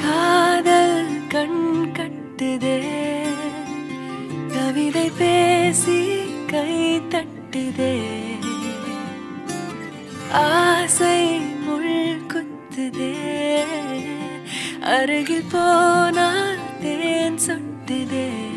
காதல் கவிதை பேசி கை தட்டுதே. ஆசை முள் குத்துதே. அருகில் போனால் தேன் சொட்டுதே.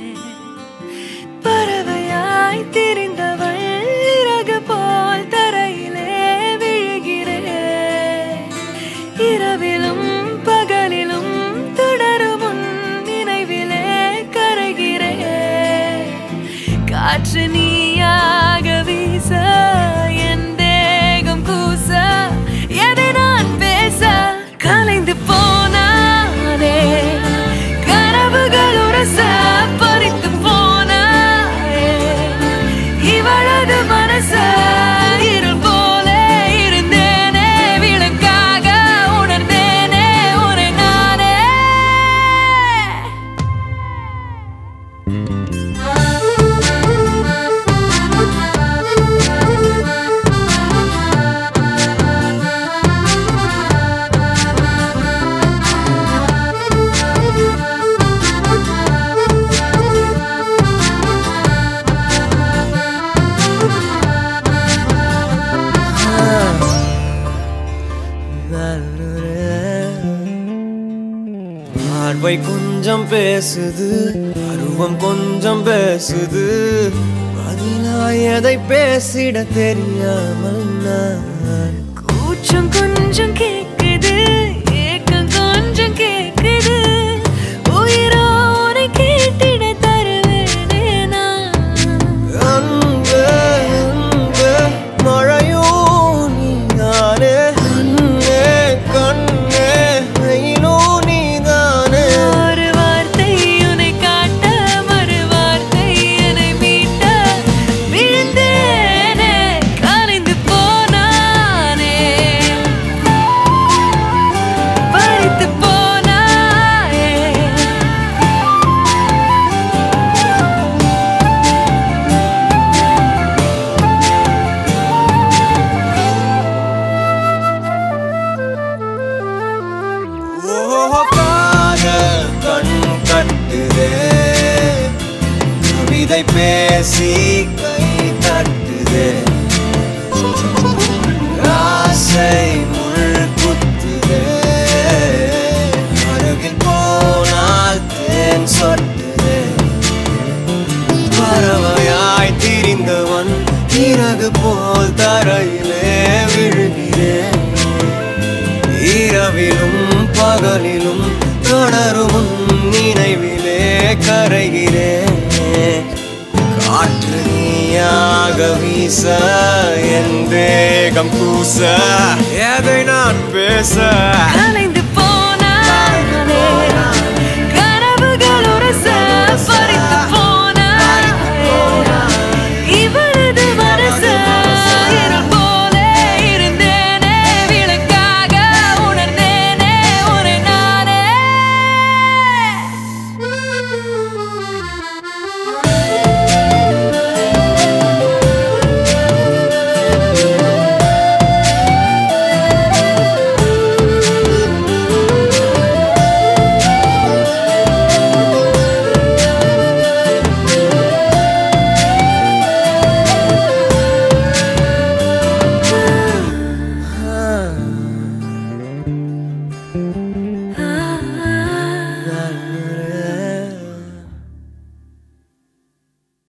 சுவை கொஞ்சம் பேசுது அருவம் கொஞ்சம் பேசுது. பதிலாய் எதை பேசிட தெரியாமல் நான் கூச்சம் காதல் கண் கட்டுதே. கவிதை பேசி கை தட்டுதே. ஆசை முள் குத்துதே. அருகில் போனால் தேன் சொட்டுதே. பறவையாய் திரிந்தவன் இறகு போல் தரையிலே விழுகிறேன் இரவிலும் பகலிலும் தொடரும் நினைவிலே கரைகிறே காற்று நீயாக வீச என் தேகம் கூச. எதை நான் பேச? கலைந்து